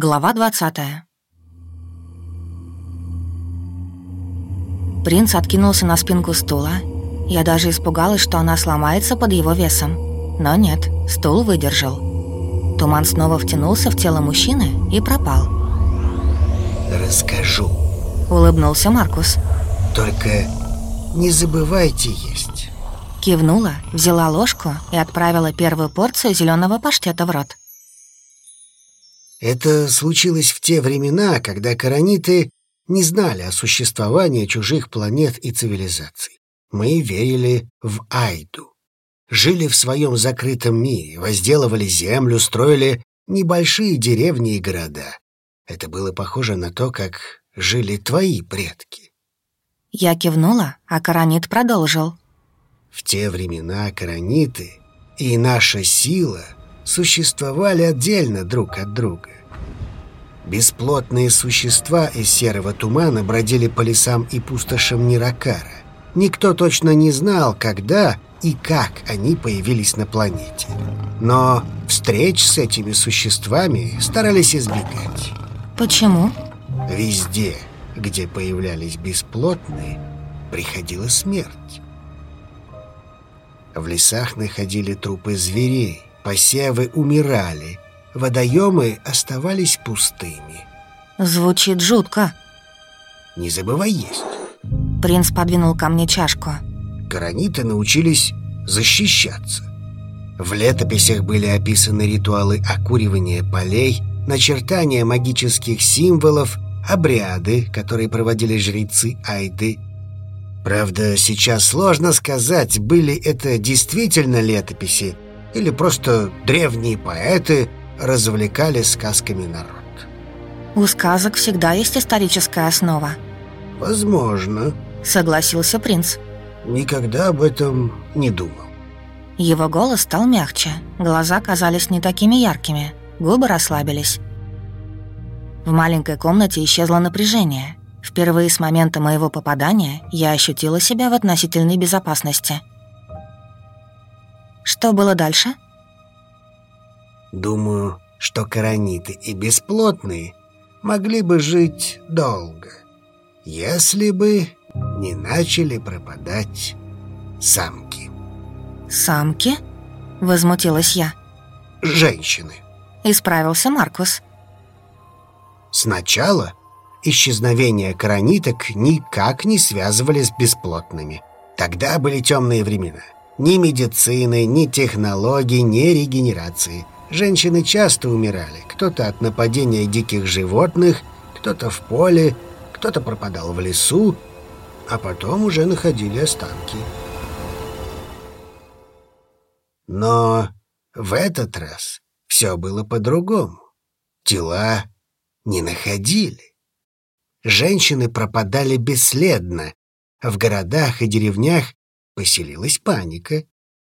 Глава 20 Принц откинулся на спинку стула. Я даже испугалась, что она сломается под его весом. Но нет, стул выдержал. Туман снова втянулся в тело мужчины и пропал. «Расскажу», — улыбнулся Маркус. «Только не забывайте есть». Кивнула, взяла ложку и отправила первую порцию зеленого паштета в рот. Это случилось в те времена, когда корониты не знали о существовании чужих планет и цивилизаций. Мы верили в Айду. Жили в своем закрытом мире, возделывали землю, строили небольшие деревни и города. Это было похоже на то, как жили твои предки. Я кивнула, а Коронит продолжил. В те времена корониты и наша сила — существовали отдельно друг от друга. Бесплотные существа из серого тумана бродили по лесам и пустошам Ниракара. Никто точно не знал, когда и как они появились на планете. Но встреч с этими существами старались избегать. Почему? Везде, где появлялись бесплотные, приходила смерть. В лесах находили трупы зверей, Посевы умирали, водоемы оставались пустыми. Звучит жутко. Не забывай есть. Принц подвинул ко мне чашку. Граниты научились защищаться. В летописях были описаны ритуалы окуривания полей, начертания магических символов, обряды, которые проводили жрецы Айды. Правда, сейчас сложно сказать, были это действительно летописи или просто древние поэты развлекали сказками народ. У сказок всегда есть историческая основа. Возможно. Согласился принц. Никогда об этом не думал. Его голос стал мягче, глаза казались не такими яркими, губы расслабились. В маленькой комнате исчезло напряжение. Впервые с момента моего попадания я ощутила себя в относительной безопасности – что было дальше? Думаю, что корониты и бесплотные могли бы жить долго, если бы не начали пропадать самки. «Самки?» — возмутилась я. «Женщины», — исправился Маркус. «Сначала исчезновение корониток никак не связывали с бесплотными. Тогда были темные времена». Ни медицины, ни технологий, ни регенерации. Женщины часто умирали. Кто-то от нападения диких животных, кто-то в поле, кто-то пропадал в лесу, а потом уже находили останки. Но в этот раз все было по-другому. Тела не находили. Женщины пропадали бесследно. В городах и деревнях Поселилась паника.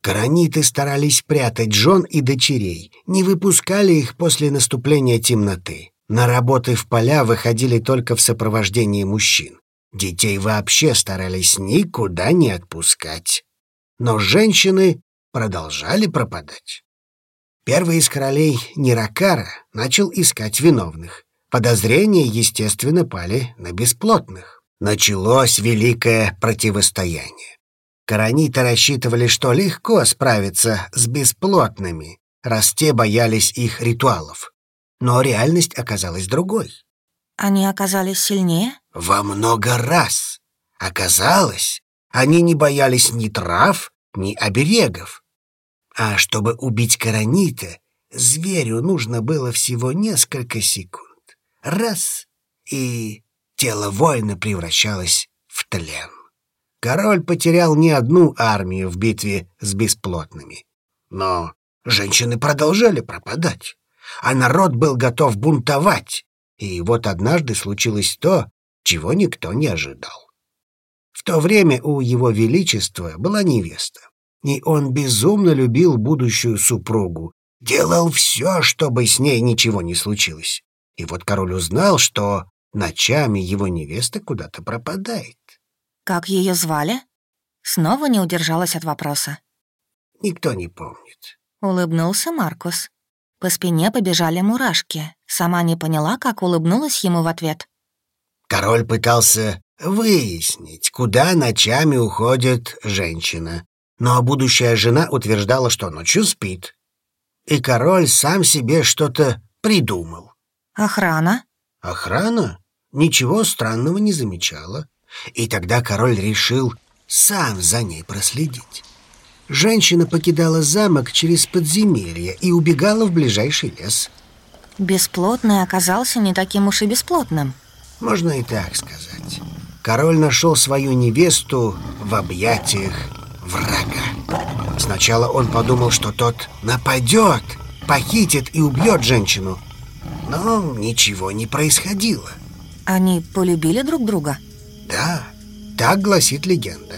Караниты старались прятать жен и дочерей, не выпускали их после наступления темноты. На работы в поля выходили только в сопровождении мужчин. Детей вообще старались никуда не отпускать. Но женщины продолжали пропадать. Первый из королей Ниракара начал искать виновных. Подозрения, естественно, пали на бесплотных. Началось великое противостояние. Караниты рассчитывали, что легко справиться с бесплотными, раз те боялись их ритуалов. Но реальность оказалась другой. Они оказались сильнее? Во много раз. Оказалось, они не боялись ни трав, ни оберегов. А чтобы убить Каранита, зверю нужно было всего несколько секунд. Раз — и тело воина превращалось в тлен. Король потерял не одну армию в битве с бесплотными. Но женщины продолжали пропадать, а народ был готов бунтовать. И вот однажды случилось то, чего никто не ожидал. В то время у его величества была невеста, и он безумно любил будущую супругу, делал все, чтобы с ней ничего не случилось. И вот король узнал, что ночами его невеста куда-то пропадает. Как ее звали? Снова не удержалась от вопроса. Никто не помнит. Улыбнулся Маркус. По спине побежали мурашки. Сама не поняла, как улыбнулась ему в ответ. Король пытался выяснить, куда ночами уходит женщина. Но будущая жена утверждала, что ночью спит. И король сам себе что-то придумал. «Охрана?» Охрана ничего странного не замечала. И тогда король решил сам за ней проследить. Женщина покидала замок через подземелье и убегала в ближайший лес. Бесплотный оказался не таким уж и бесплотным. Можно и так сказать. Король нашел свою невесту в объятиях врага. Сначала он подумал, что тот нападет, похитит и убьет женщину. Но ничего не происходило. Они полюбили друг друга? Да, так гласит легенда.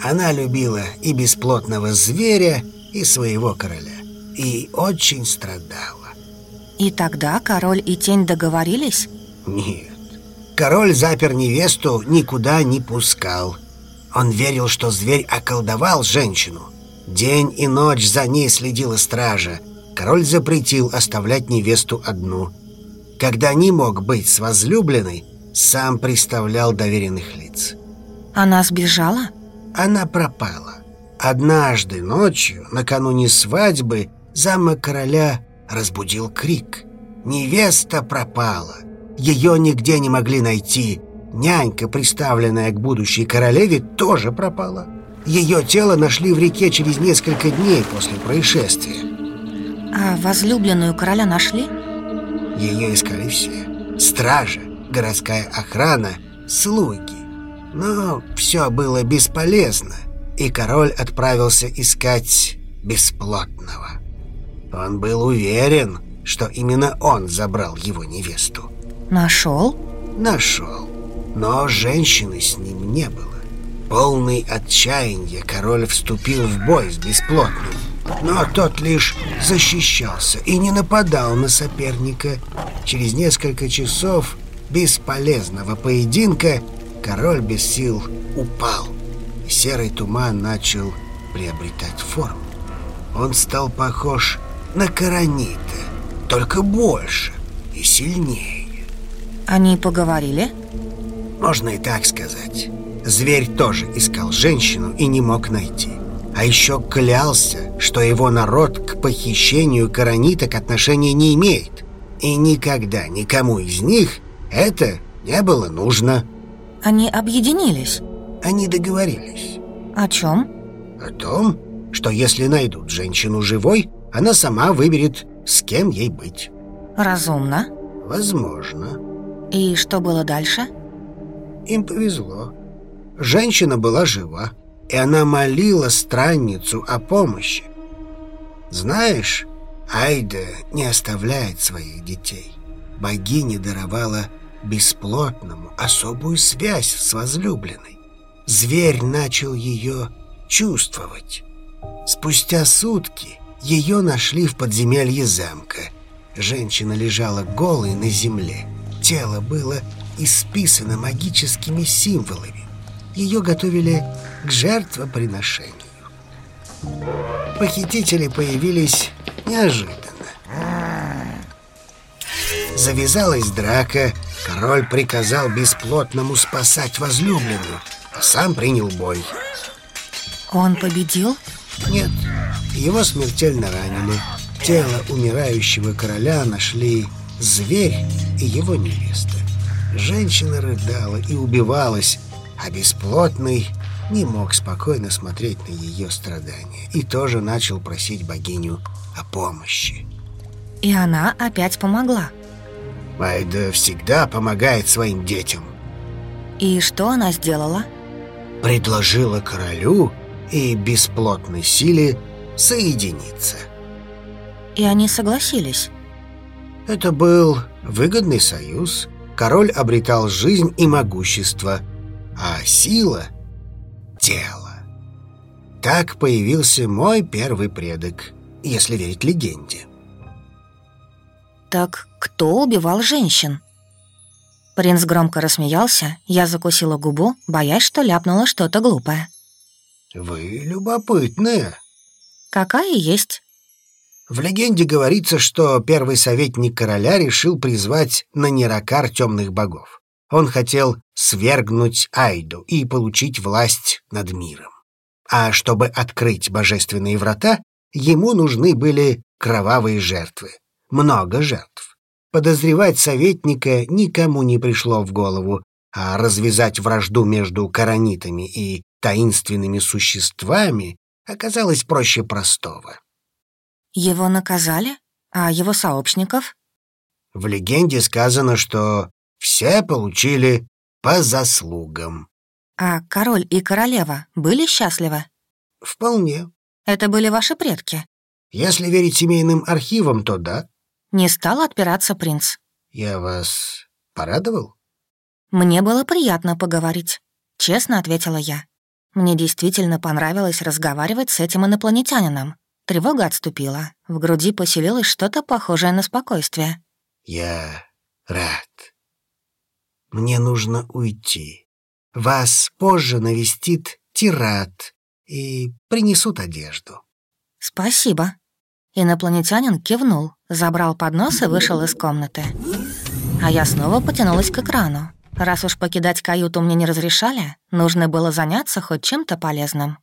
Она любила и бесплотного зверя, и своего короля. И очень страдала. И тогда король и тень договорились? Нет. Король запер невесту, никуда не пускал. Он верил, что зверь околдовал женщину. День и ночь за ней следила стража. Король запретил оставлять невесту одну. Когда не мог быть с возлюбленной, сам представлял доверенных лиц. Она сбежала? Она пропала. Однажды ночью, накануне свадьбы, замок короля разбудил крик. Невеста пропала. Ее нигде не могли найти. Нянька, приставленная к будущей королеве, тоже пропала. Ее тело нашли в реке через несколько дней после происшествия. А возлюбленную короля нашли? Ее искали все. Стража, городская охрана, слуги. Но все было бесполезно, и король отправился искать бесплотного. Он был уверен, что именно он забрал его невесту. Нашел? Нашел. Но женщины с ним не было. Полный отчаяния король вступил в бой с бесплотным. Но тот лишь защищался и не нападал на соперника. Через несколько часов бесполезного поединка король без сил упал. И серый туман начал приобретать форму. Он стал похож на Каранита, только больше и сильнее. Они поговорили? Можно и так сказать. Зверь тоже искал женщину и не мог найти. А еще клялся, что его народ к похищению корониток отношения не имеет. И никогда никому из них это не было нужно. Они объединились? Они договорились. О чем? О том, что если найдут женщину живой, она сама выберет, с кем ей быть. Разумно. Возможно. И что было дальше? Им повезло. Женщина была жива, и она молила странницу о помощи. Знаешь, Айда не оставляет своих детей. Богиня даровала бесплотному особую связь с возлюбленной. Зверь начал ее чувствовать. Спустя сутки ее нашли в подземелье замка. Женщина лежала голой на земле. Тело было исписано магическими символами. Ее готовили к жертвоприношению. Похитители появились неожиданно. Завязалась драка, король приказал бесплотному спасать возлюбленную, а сам принял бой. Он победил? Нет, его смертельно ранили. Тело умирающего короля нашли зверь и его невеста. Женщина рыдала и убивалась, а бесплотный не мог спокойно смотреть на ее страдания и тоже начал просить богиню о помощи. И она опять помогла. Майда всегда помогает своим детям. И что она сделала? Предложила королю и бесплотной силе соединиться. И они согласились. Это был выгодный союз. Король обретал жизнь и могущество, а сила — тело. Так появился мой первый предок, если верить легенде. Так кто убивал женщин? Принц громко рассмеялся, я закусила губу, боясь, что ляпнула что-то глупое. «Вы любопытная». «Какая есть?» В легенде говорится, что первый советник короля решил призвать на Неракар темных богов. Он хотел свергнуть Айду и получить власть над миром. А чтобы открыть божественные врата, ему нужны были кровавые жертвы. Много жертв. Подозревать советника никому не пришло в голову, а развязать вражду между коронитами и таинственными существами оказалось проще простого. Его наказали? А его сообщников? В легенде сказано, что все получили по заслугам. А король и королева были счастливы? Вполне. Это были ваши предки? Если верить семейным архивам, то да. Не стал отпираться принц. Я вас порадовал? Мне было приятно поговорить, честно ответила я. Мне действительно понравилось разговаривать с этим инопланетянином. Тревога отступила. В груди поселилось что-то похожее на спокойствие. «Я рад. Мне нужно уйти. Вас позже навестит Тират и принесут одежду». «Спасибо». Инопланетянин кивнул, забрал поднос и вышел из комнаты. А я снова потянулась к экрану. Раз уж покидать каюту мне не разрешали, нужно было заняться хоть чем-то полезным.